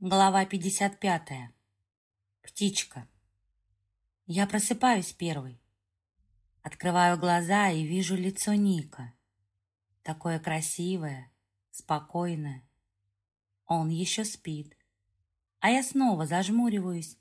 Глава 55. Птичка. Я просыпаюсь первой. Открываю глаза и вижу лицо Ника. Такое красивое, спокойное. Он еще спит. А я снова зажмуриваюсь.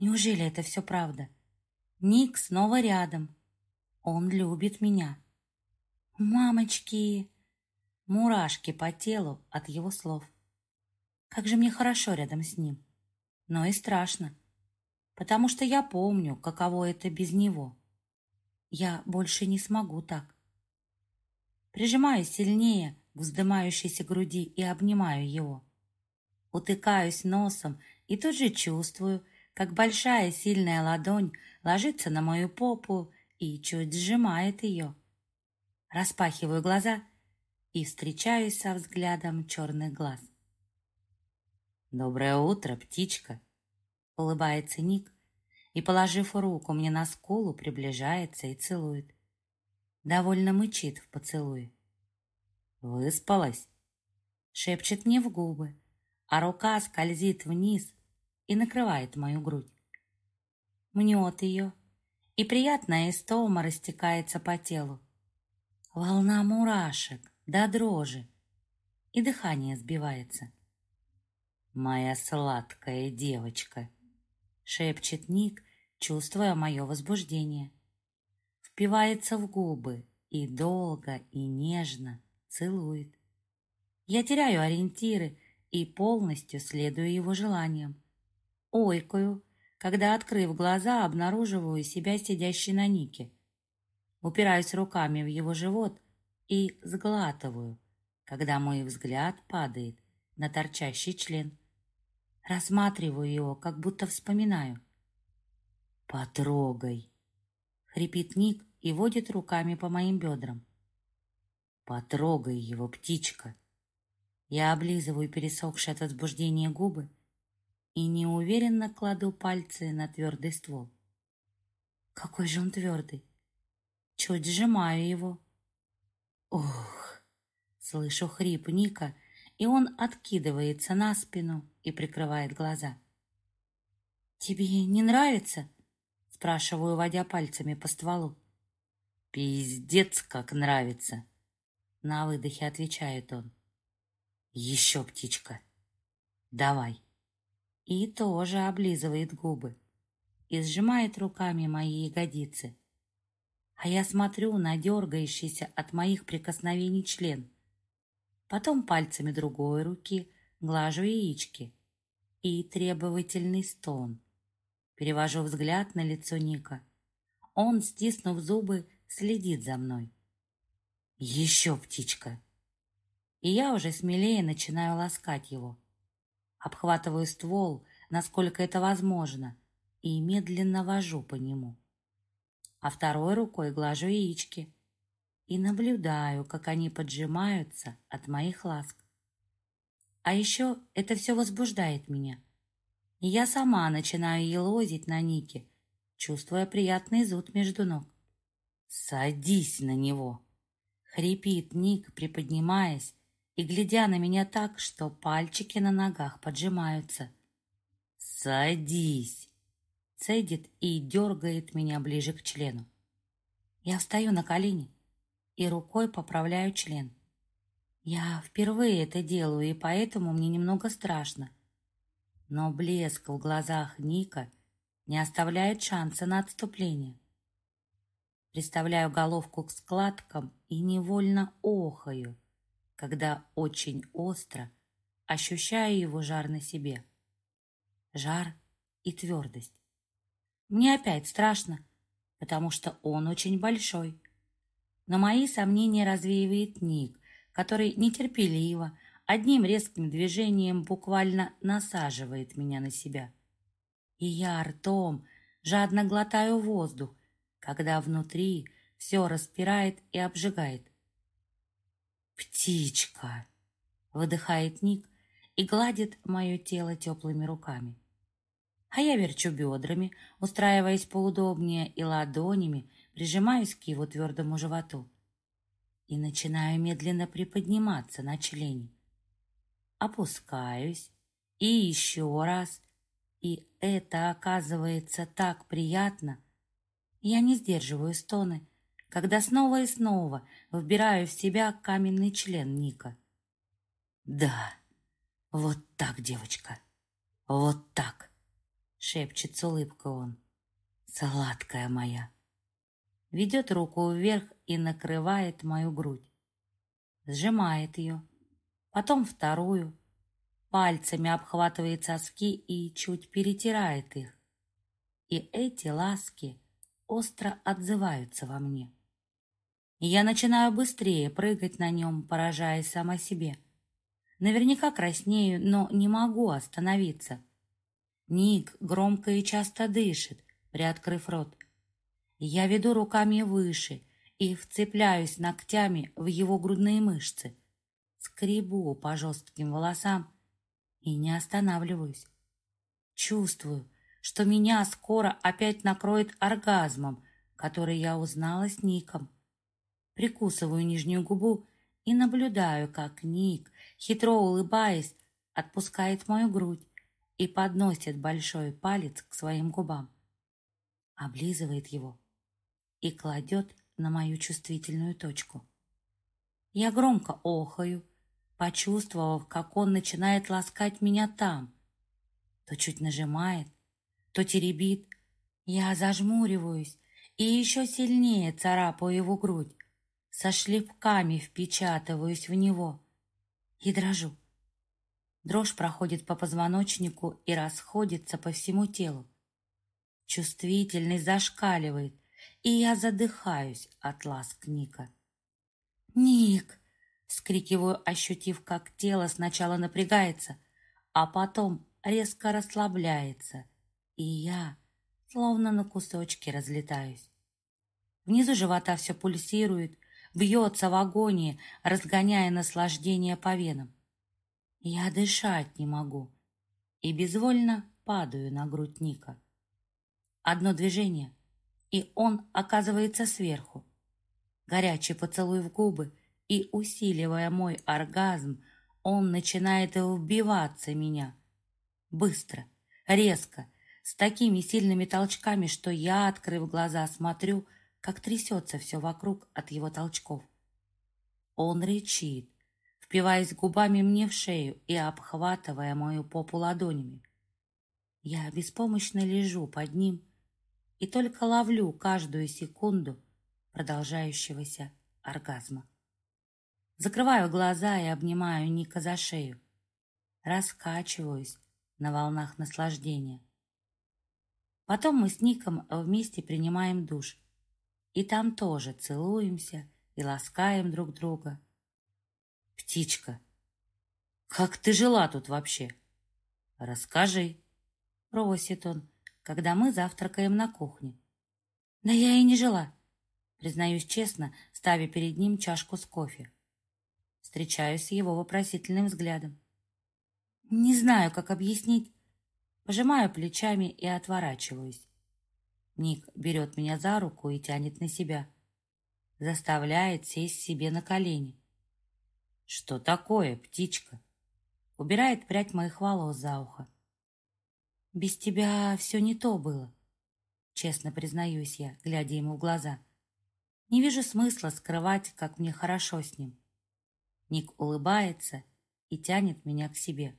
Неужели это все правда? Ник снова рядом. Он любит меня. Мамочки! Мурашки по телу от его слов. Как же мне хорошо рядом с ним. Но и страшно, потому что я помню, каково это без него. Я больше не смогу так. Прижимаюсь сильнее к вздымающейся груди и обнимаю его. Утыкаюсь носом и тут же чувствую, как большая сильная ладонь ложится на мою попу и чуть сжимает ее. Распахиваю глаза и встречаюсь со взглядом черных глаз. «Доброе утро, птичка!» Улыбается Ник и, положив руку мне на скулу, приближается и целует. Довольно мычит в поцелуе. «Выспалась?» Шепчет мне в губы, а рука скользит вниз и накрывает мою грудь. Мнет ее, и приятная истома растекается по телу. Волна мурашек до дрожи, и дыхание сбивается. «Моя сладкая девочка!» — шепчет Ник, чувствуя мое возбуждение. Впивается в губы и долго и нежно целует. Я теряю ориентиры и полностью следую его желаниям. Ойкаю, когда, открыв глаза, обнаруживаю себя сидящей на Нике. Упираюсь руками в его живот и сглатываю, когда мой взгляд падает на торчащий член. Рассматриваю его, как будто вспоминаю. «Потрогай!» — хрипит Ник и водит руками по моим бедрам. «Потрогай его, птичка!» Я облизываю пересохшие от возбуждения губы и неуверенно кладу пальцы на твердый ствол. Какой же он твердый! Чуть сжимаю его. Ух! Слышу хрип Ника — и он откидывается на спину и прикрывает глаза. «Тебе не нравится?» — спрашиваю, водя пальцами по стволу. «Пиздец, как нравится!» — на выдохе отвечает он. «Еще, птичка, давай!» И тоже облизывает губы и сжимает руками мои ягодицы. А я смотрю на дергающийся от моих прикосновений член — потом пальцами другой руки глажу яички и требовательный стон. Перевожу взгляд на лицо Ника. Он, стиснув зубы, следит за мной. «Еще птичка!» И я уже смелее начинаю ласкать его. Обхватываю ствол, насколько это возможно, и медленно вожу по нему. А второй рукой глажу яички и наблюдаю, как они поджимаются от моих ласк. А еще это все возбуждает меня. Я сама начинаю елозить на Нике, чувствуя приятный зуд между ног. «Садись на него!» — хрипит Ник, приподнимаясь и глядя на меня так, что пальчики на ногах поджимаются. «Садись!» — цедит и дергает меня ближе к члену. Я встаю на колени, и рукой поправляю член. Я впервые это делаю, и поэтому мне немного страшно. Но блеск в глазах Ника не оставляет шанса на отступление. Представляю головку к складкам и невольно охаю, когда очень остро ощущаю его жар на себе. Жар и твердость. Мне опять страшно, потому что он очень большой, но мои сомнения развеивает Ник, который нетерпеливо, одним резким движением буквально насаживает меня на себя. И я ртом жадно глотаю воздух, когда внутри все распирает и обжигает. «Птичка!» — выдыхает Ник и гладит мое тело теплыми руками. А я верчу бедрами, устраиваясь поудобнее и ладонями, прижимаюсь к его твердому животу и начинаю медленно приподниматься на члене. Опускаюсь И еще раз. И это оказывается так приятно. Я не сдерживаю стоны, когда снова и снова вбираю в себя каменный член Ника. «Да, вот так, девочка, вот так!» — шепчет с улыбкой он. «Сладкая моя!» Ведет руку вверх и накрывает мою грудь. Сжимает ее, потом вторую, пальцами обхватывает соски и чуть перетирает их. И эти ласки остро отзываются во мне. Я начинаю быстрее прыгать на нем, поражаясь сама себе. Наверняка краснею, но не могу остановиться. Ник громко и часто дышит, приоткрыв рот. Я веду руками выше и вцепляюсь ногтями в его грудные мышцы. Скребу по жестким волосам и не останавливаюсь. Чувствую, что меня скоро опять накроет оргазмом, который я узнала с Ником. Прикусываю нижнюю губу и наблюдаю, как Ник, хитро улыбаясь, отпускает мою грудь и подносит большой палец к своим губам. Облизывает его и кладет на мою чувствительную точку. Я громко охаю, почувствовав, как он начинает ласкать меня там. То чуть нажимает, то теребит. Я зажмуриваюсь и еще сильнее царапаю его грудь, со шлепками впечатываюсь в него и дрожу. Дрожь проходит по позвоночнику и расходится по всему телу. Чувствительность зашкаливает, и я задыхаюсь от ласк Ника. «Ник!» Скрикиваю, ощутив, как тело сначала напрягается, а потом резко расслабляется, и я словно на кусочки разлетаюсь. Внизу живота все пульсирует, бьется в агонии, разгоняя наслаждение по венам. Я дышать не могу и безвольно падаю на грудь Ника. Одно движение, и он оказывается сверху. Горячий поцелуй в губы, и, усиливая мой оргазм, он начинает вбиваться меня. Быстро, резко, с такими сильными толчками, что я, открыв глаза, смотрю, как трясется все вокруг от его толчков. Он речит, впиваясь губами мне в шею и обхватывая мою попу ладонями. Я беспомощно лежу под ним и только ловлю каждую секунду продолжающегося оргазма. Закрываю глаза и обнимаю Ника за шею. Раскачиваюсь на волнах наслаждения. Потом мы с Ником вместе принимаем душ. И там тоже целуемся и ласкаем друг друга. «Птичка, как ты жила тут вообще? Расскажи!» Просит он, когда мы завтракаем на кухне. «Да я и не жила», признаюсь честно, ставя перед ним чашку с кофе. Встречаюсь с его вопросительным взглядом. Не знаю, как объяснить. Пожимаю плечами и отворачиваюсь. Ник берет меня за руку и тянет на себя. Заставляет сесть себе на колени. «Что такое, птичка?» Убирает прядь моих волос за ухо. «Без тебя все не то было», — честно признаюсь я, глядя ему в глаза. «Не вижу смысла скрывать, как мне хорошо с ним». Ник улыбается и тянет меня к себе.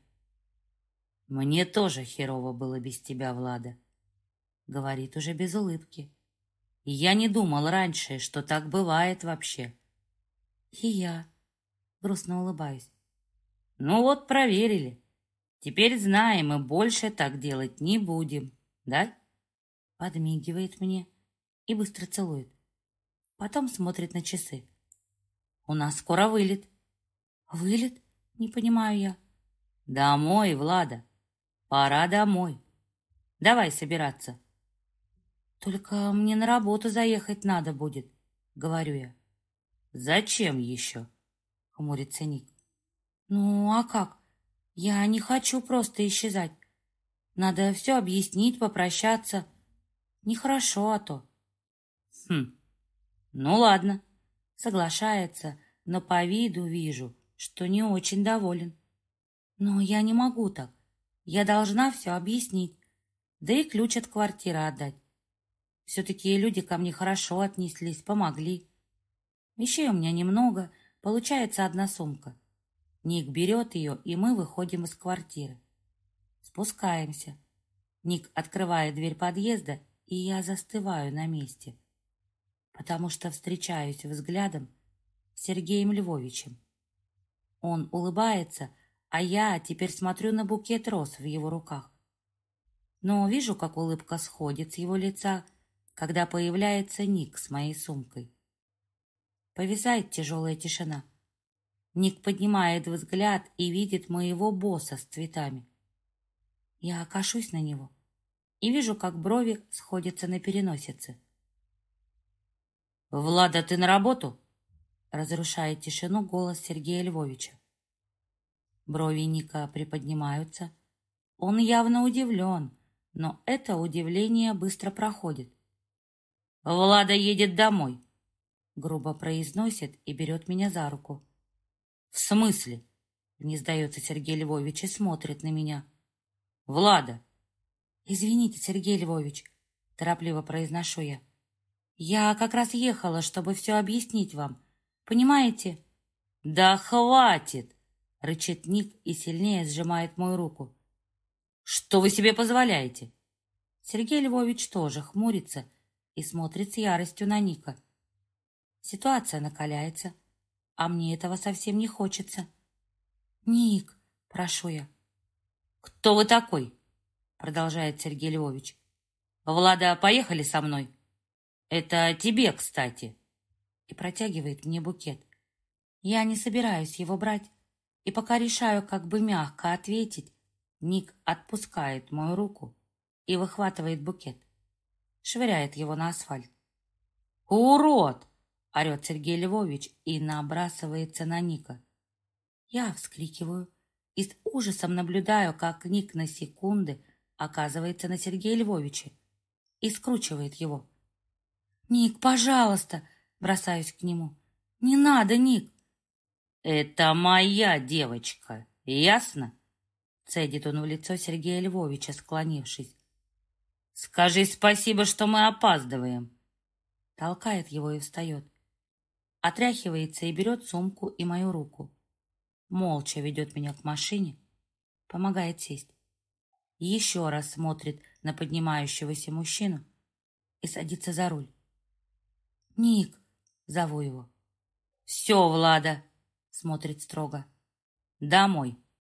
«Мне тоже херово было без тебя, Влада», — говорит уже без улыбки. «И я не думал раньше, что так бывает вообще». «И я», — грустно улыбаюсь. «Ну вот, проверили. Теперь знаем, и больше так делать не будем, да?» Подмигивает мне и быстро целует. Потом смотрит на часы. «У нас скоро вылет». Вылет? Не понимаю я. Домой, Влада. Пора домой. Давай собираться. Только мне на работу заехать надо будет, говорю я. Зачем еще? Хмурится Ник. Ну, а как? Я не хочу просто исчезать. Надо все объяснить, попрощаться. Нехорошо, а то. Хм, ну ладно. Соглашается, но по виду вижу, что не очень доволен. Но я не могу так. Я должна все объяснить, да и ключ от квартиры отдать. Все-таки люди ко мне хорошо отнеслись, помогли. Вещей у меня немного, получается одна сумка. Ник берет ее, и мы выходим из квартиры. Спускаемся. Ник открывает дверь подъезда, и я застываю на месте, потому что встречаюсь взглядом с Сергеем Львовичем. Он улыбается, а я теперь смотрю на букет роз в его руках. Но вижу, как улыбка сходит с его лица, когда появляется Ник с моей сумкой. Повисает тяжелая тишина. Ник поднимает взгляд и видит моего босса с цветами. Я окашусь на него и вижу, как брови сходятся на переносице. «Влада, ты на работу?» Разрушает тишину голос Сергея Львовича. Брови Ника приподнимаются. Он явно удивлен, но это удивление быстро проходит. «Влада едет домой», — грубо произносит и берет меня за руку. «В смысле?» — не сдается Сергей Львович и смотрит на меня. «Влада!» «Извините, Сергей Львович», — торопливо произношу я. «Я как раз ехала, чтобы все объяснить вам. Понимаете?» «Да хватит!» — рычит Ник и сильнее сжимает мою руку. «Что вы себе позволяете?» Сергей Львович тоже хмурится и смотрит с яростью на Ника. Ситуация накаляется, а мне этого совсем не хочется. «Ник!» — прошу я. «Кто вы такой?» Продолжает Сергей Львович. «Влада, поехали со мной. Это тебе, кстати». И протягивает мне букет. Я не собираюсь его брать. И пока решаю, как бы мягко ответить, Ник отпускает мою руку и выхватывает букет. Швыряет его на асфальт. «Урод!» — орет Сергей Львович и набрасывается на Ника. Я вскрикиваю и с ужасом наблюдаю, как Ник на секунды оказывается на Сергея Львовича и скручивает его. «Ник, пожалуйста!» — бросаюсь к нему. «Не надо, Ник!» «Это моя девочка, ясно?» Цедит он в лицо Сергея Львовича, склонившись. «Скажи спасибо, что мы опаздываем!» Толкает его и встает. Отряхивается и берет сумку и мою руку молча ведет меня к машине, помогает сесть. Еще раз смотрит на поднимающегося мужчину и садится за руль. «Ник!» — зову его. «Все, Влада!» — смотрит строго. «Домой!»